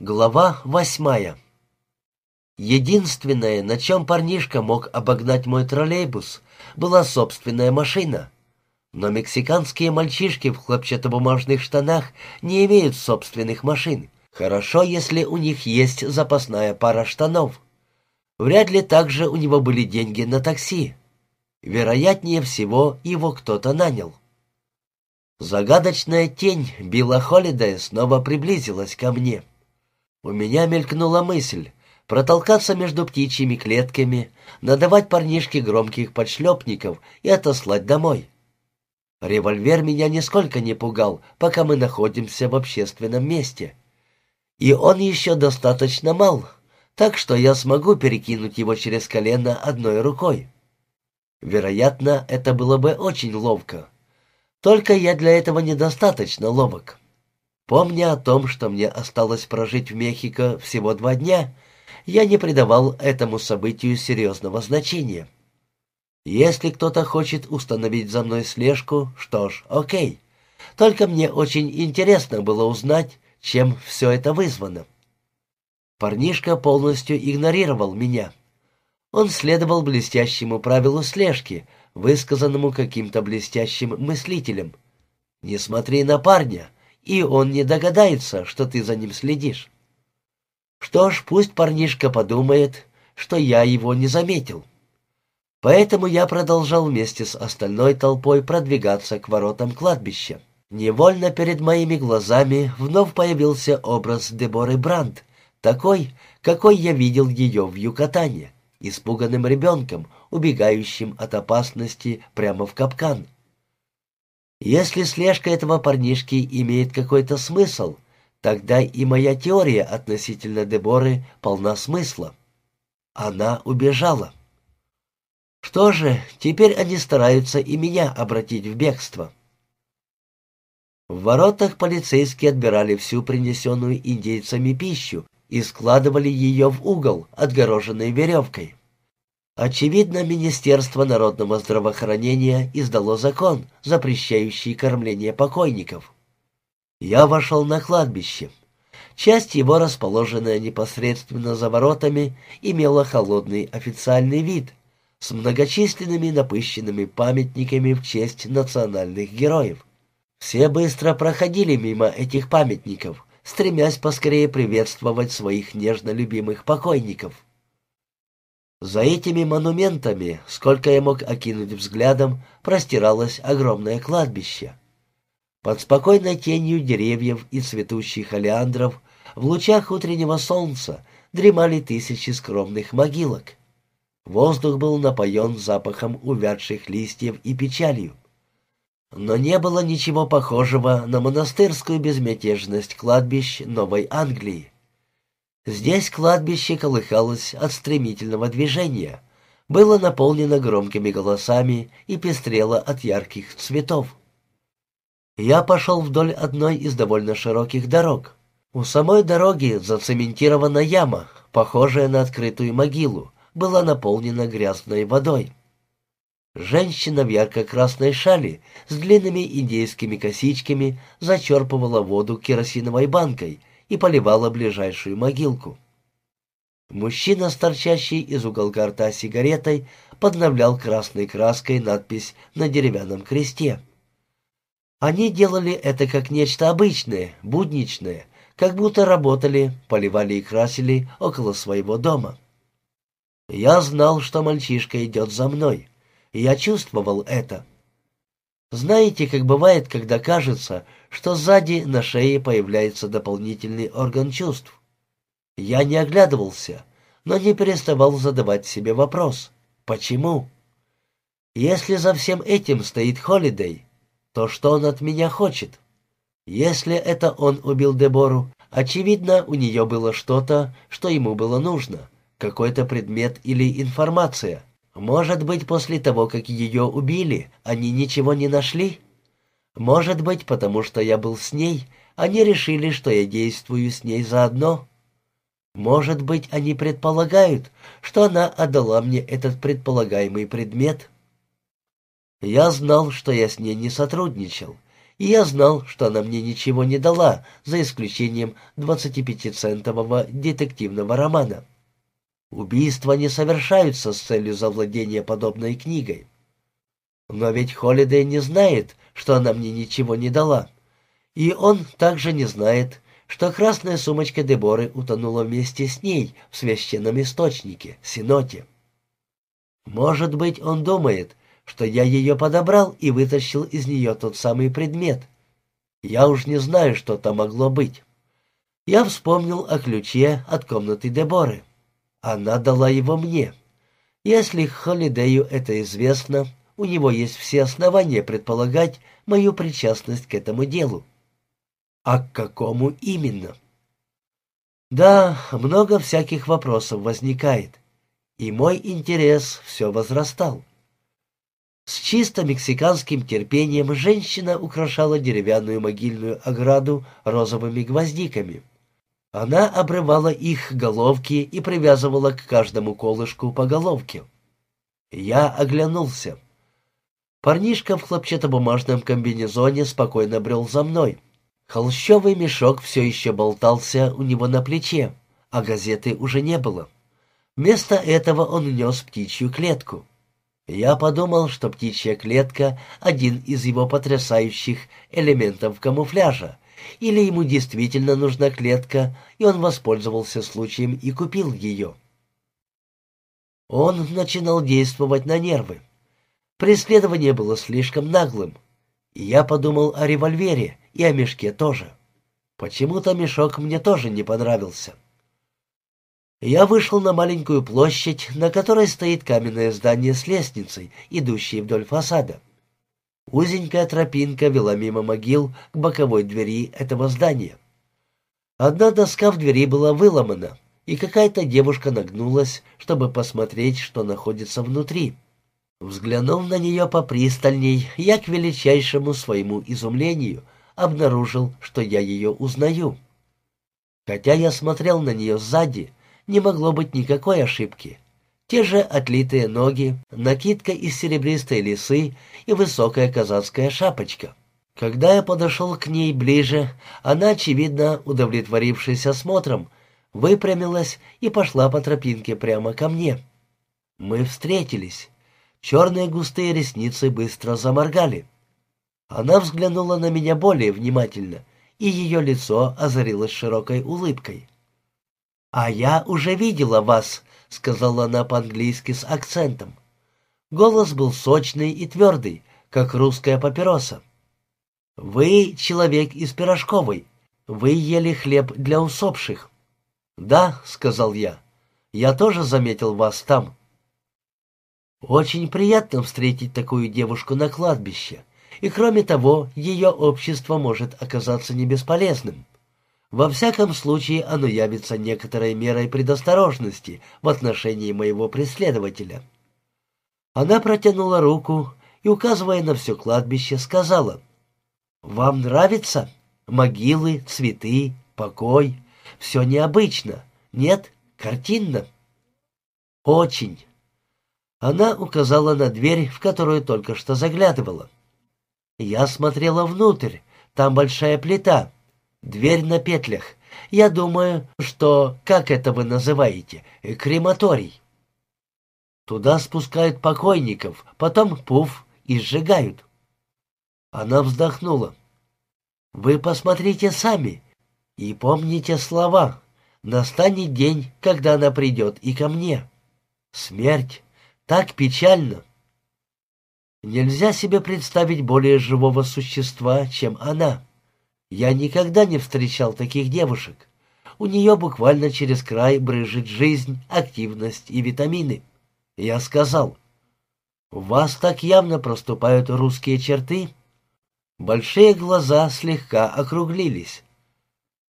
Глава восьмая Единственное, на чем парнишка мог обогнать мой троллейбус, была собственная машина. Но мексиканские мальчишки в хлопчатобумажных штанах не имеют собственных машин. Хорошо, если у них есть запасная пара штанов. Вряд ли также у него были деньги на такси. Вероятнее всего, его кто-то нанял. Загадочная тень Билла Холлидея снова приблизилась ко мне. У меня мелькнула мысль протолкаться между птичьими клетками, надавать парнишке громких подшлепников и отослать домой. Револьвер меня нисколько не пугал, пока мы находимся в общественном месте. И он еще достаточно мал, так что я смогу перекинуть его через колено одной рукой. Вероятно, это было бы очень ловко. Только я для этого недостаточно ловок. Помня о том, что мне осталось прожить в Мехико всего два дня, я не придавал этому событию серьезного значения. Если кто-то хочет установить за мной слежку, что ж, окей. Только мне очень интересно было узнать, чем все это вызвано. Парнишка полностью игнорировал меня. Он следовал блестящему правилу слежки, высказанному каким-то блестящим мыслителем. «Не смотри на парня, и он не догадается, что ты за ним следишь. Что ж, пусть парнишка подумает, что я его не заметил. Поэтому я продолжал вместе с остальной толпой продвигаться к воротам кладбища. Невольно перед моими глазами вновь появился образ Деборы Брандт, такой, какой я видел ее в Юкатане, испуганным ребенком, убегающим от опасности прямо в капкан. Если слежка этого парнишки имеет какой-то смысл, тогда и моя теория относительно Деборы полна смысла. Она убежала. Что же, теперь они стараются и меня обратить в бегство. В воротах полицейские отбирали всю принесенную индейцами пищу и складывали ее в угол, отгороженный веревкой. Очевидно, Министерство народного здравоохранения издало закон, запрещающий кормление покойников. Я вошел на кладбище. Часть его, расположенная непосредственно за воротами, имела холодный официальный вид с многочисленными напыщенными памятниками в честь национальных героев. Все быстро проходили мимо этих памятников, стремясь поскорее приветствовать своих нежно любимых покойников. За этими монументами, сколько я мог окинуть взглядом, простиралось огромное кладбище. Под спокойной тенью деревьев и цветущих олеандров в лучах утреннего солнца дремали тысячи скромных могилок. Воздух был напоен запахом увядших листьев и печалью. Но не было ничего похожего на монастырскую безмятежность кладбищ Новой Англии. Здесь кладбище колыхалось от стремительного движения, было наполнено громкими голосами и пестрело от ярких цветов. Я пошел вдоль одной из довольно широких дорог. У самой дороги зацементирована яма, похожая на открытую могилу, была наполнена грязной водой. Женщина в ярко-красной шали с длинными индейскими косичками зачерпывала воду керосиновой банкой и поливала ближайшую могилку. Мужчина, торчащий из уголка рта сигаретой, подновлял красной краской надпись на деревянном кресте. Они делали это как нечто обычное, будничное, как будто работали, поливали и красили около своего дома. Я знал, что мальчишка идет за мной. Я чувствовал это. Знаете, как бывает, когда кажется, что сзади на шее появляется дополнительный орган чувств? Я не оглядывался, но не переставал задавать себе вопрос. Почему? Если за всем этим стоит Холидей, то что он от меня хочет? Если это он убил Дебору, очевидно, у нее было что-то, что ему было нужно, какой-то предмет или информация — может быть, после того, как ее убили, они ничего не нашли? Может быть, потому что я был с ней, они решили, что я действую с ней заодно? Может быть, они предполагают, что она отдала мне этот предполагаемый предмет? Я знал, что я с ней не сотрудничал, И я знал, что она мне ничего не дала, за исключением 25-центового детективного романа. Убийства не совершаются с целью завладения подобной книгой. Но ведь Холидей не знает, что она мне ничего не дала. И он также не знает, что красная сумочка Деборы утонула вместе с ней в священном источнике, Синоте. Может быть, он думает, что я ее подобрал и вытащил из нее тот самый предмет. Я уж не знаю, что там могло быть. Я вспомнил о ключе от комнаты Деборы. Она дала его мне. Если Холидею это известно, у него есть все основания предполагать мою причастность к этому делу. А к какому именно? Да, много всяких вопросов возникает, и мой интерес все возрастал. С чисто мексиканским терпением женщина украшала деревянную могильную ограду розовыми гвоздиками. Она обрывала их головки и привязывала к каждому колышку по головке. Я оглянулся. Парнишка в хлопчатобумажном комбинезоне спокойно брел за мной. Холщовый мешок все еще болтался у него на плече, а газеты уже не было. Вместо этого он нес птичью клетку. Я подумал, что птичья клетка — один из его потрясающих элементов камуфляжа, или ему действительно нужна клетка, и он воспользовался случаем и купил ее. Он начинал действовать на нервы. Преследование было слишком наглым. И я подумал о револьвере и о мешке тоже. Почему-то мешок мне тоже не понравился. Я вышел на маленькую площадь, на которой стоит каменное здание с лестницей, идущей вдоль фасада. Узенькая тропинка вела мимо могил к боковой двери этого здания. Одна доска в двери была выломана, и какая-то девушка нагнулась, чтобы посмотреть, что находится внутри. Взглянув на нее попристальней, я к величайшему своему изумлению обнаружил, что я ее узнаю. Хотя я смотрел на нее сзади, не могло быть никакой ошибки. Те же отлитые ноги, накидка из серебристой лисы и высокая казацкая шапочка. Когда я подошел к ней ближе, она, очевидно, удовлетворившись осмотром, выпрямилась и пошла по тропинке прямо ко мне. Мы встретились. Черные густые ресницы быстро заморгали. Она взглянула на меня более внимательно, и ее лицо озарилось широкой улыбкой. «А я уже видела вас», — сказала она по-английски с акцентом. Голос был сочный и твердый, как русская папироса. «Вы человек из Пирожковой. Вы ели хлеб для усопших». «Да», — сказал я, — «я тоже заметил вас там». Очень приятно встретить такую девушку на кладбище, и кроме того, ее общество может оказаться не бесполезным. Во всяком случае, оно явится некоторой мерой предосторожности в отношении моего преследователя. Она протянула руку и, указывая на все кладбище, сказала, «Вам нравится? Могилы, цветы, покой. Все необычно. Нет, картинно?» «Очень». Она указала на дверь, в которую только что заглядывала. Я смотрела внутрь. Там большая плита. Дверь на петлях. Я думаю, что, как это вы называете, крематорий. Туда спускают покойников, потом пуф и сжигают. Она вздохнула. Вы посмотрите сами и помните слова. Настанет день, когда она придет и ко мне. Смерть. Так печально. Нельзя себе представить более живого существа, чем она. Я никогда не встречал таких девушек. У нее буквально через край брызжет жизнь, активность и витамины. Я сказал, «У вас так явно проступают русские черты». Большие глаза слегка округлились.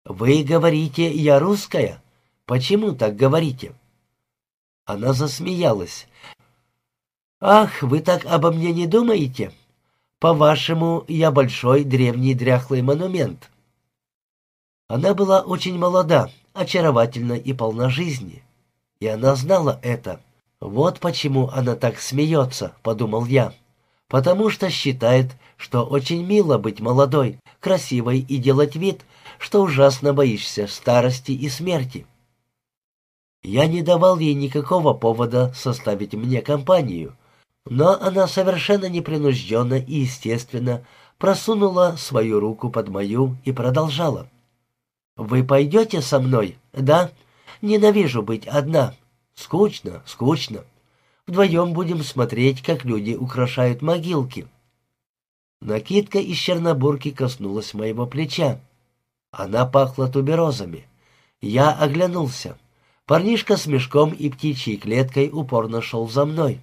«Вы говорите, я русская? Почему так говорите?» Она засмеялась. «Ах, вы так обо мне не думаете? По-вашему, я большой древний дряхлый монумент». Она была очень молода, очаровательна и полна жизни. И она знала это. «Вот почему она так смеется», — подумал я. «Потому что считает, что очень мило быть молодой, красивой и делать вид, что ужасно боишься старости и смерти. Я не давал ей никакого повода составить мне компанию, но она совершенно непринужденно и естественно просунула свою руку под мою и продолжала. «Вы пойдете со мной, да? Ненавижу быть одна. Скучно, скучно. Вдвоем будем смотреть, как люди украшают могилки». Накидка из чернобурки коснулась моего плеча. Она пахла туберозами. Я оглянулся. Парнишка с мешком и птичьей клеткой упорно шел за мной.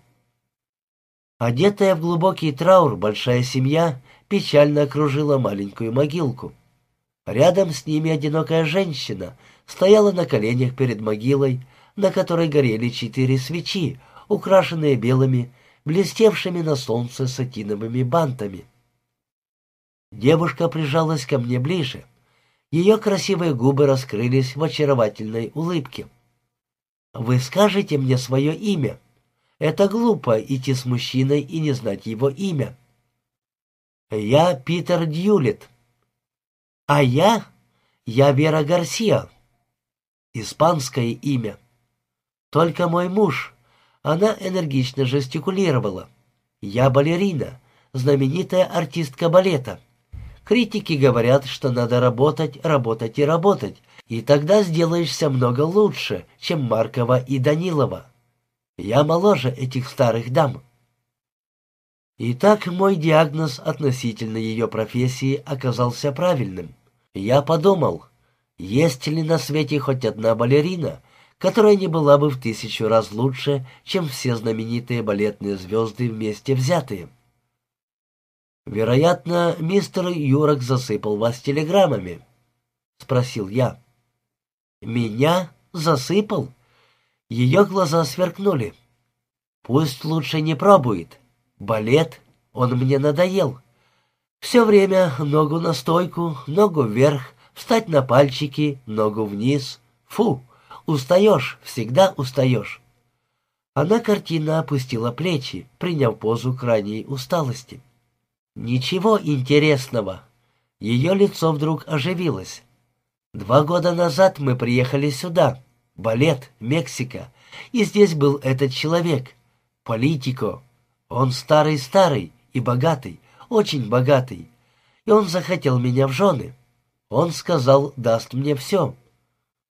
Одетая в глубокий траур большая семья печально окружила маленькую могилку. Рядом с ними одинокая женщина стояла на коленях перед могилой, на которой горели четыре свечи, украшенные белыми, блестевшими на солнце сатиновыми бантами. Девушка прижалась ко мне ближе. Ее красивые губы раскрылись в очаровательной улыбке. «Вы скажете мне свое имя? Это глупо идти с мужчиной и не знать его имя». «Я Питер Дьюлит». «А я? Я Вера Гарсия». Испанское имя. «Только мой муж». Она энергично жестикулировала. «Я балерина, знаменитая артистка балета». Критики говорят, что надо работать, работать и работать, и тогда сделаешься много лучше, чем Маркова и Данилова. Я моложе этих старых дам. Итак, мой диагноз относительно ее профессии оказался правильным. Я подумал, есть ли на свете хоть одна балерина, которая не была бы в тысячу раз лучше, чем все знаменитые балетные звезды вместе взятые. «Вероятно, мистер Юрок засыпал вас телеграммами?» — спросил я. «Меня засыпал?» Ее глаза сверкнули. «Пусть лучше не пробует. Балет, он мне надоел. Все время ногу на стойку, ногу вверх, встать на пальчики, ногу вниз. Фу, устаешь, всегда устаешь». Она картинно опустила плечи, приняв позу крайней усталости. Ничего интересного. Ее лицо вдруг оживилось. Два года назад мы приехали сюда, балет, Мексика, и здесь был этот человек, политико. Он старый-старый и богатый, очень богатый, и он захотел меня в жены. Он сказал, даст мне все.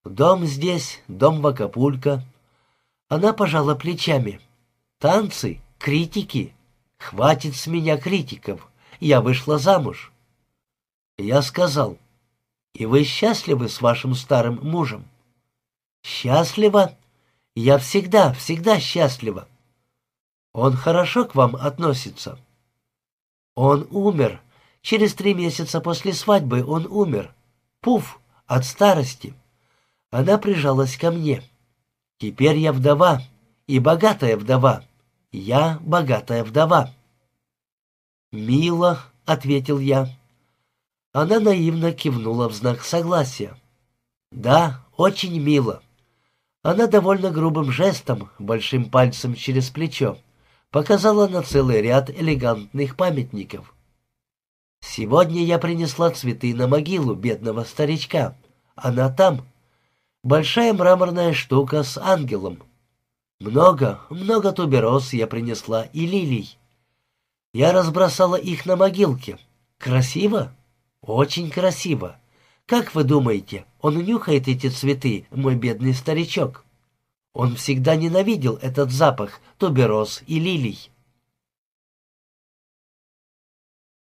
Дом здесь, дом в Акапулько. Она пожала плечами. Танцы, критики. Хватит с меня критиков я вышла замуж. Я сказал, и вы счастливы с вашим старым мужем? Счастлива? Я всегда, всегда счастлива. Он хорошо к вам относится? Он умер. Через три месяца после свадьбы он умер. Пуф, от старости. Она прижалась ко мне. Теперь я вдова, и богатая вдова. Я богатая вдова. «Мило», — ответил я. Она наивно кивнула в знак согласия. «Да, очень мило». Она довольно грубым жестом, большим пальцем через плечо, показала на целый ряд элегантных памятников. «Сегодня я принесла цветы на могилу бедного старичка. Она там. Большая мраморная штука с ангелом. Много, много тубероз я принесла и лилий. Я разбросала их на могилке. Красиво? Очень красиво. Как вы думаете, он нюхает эти цветы, мой бедный старичок? Он всегда ненавидел этот запах тубероз и лилий.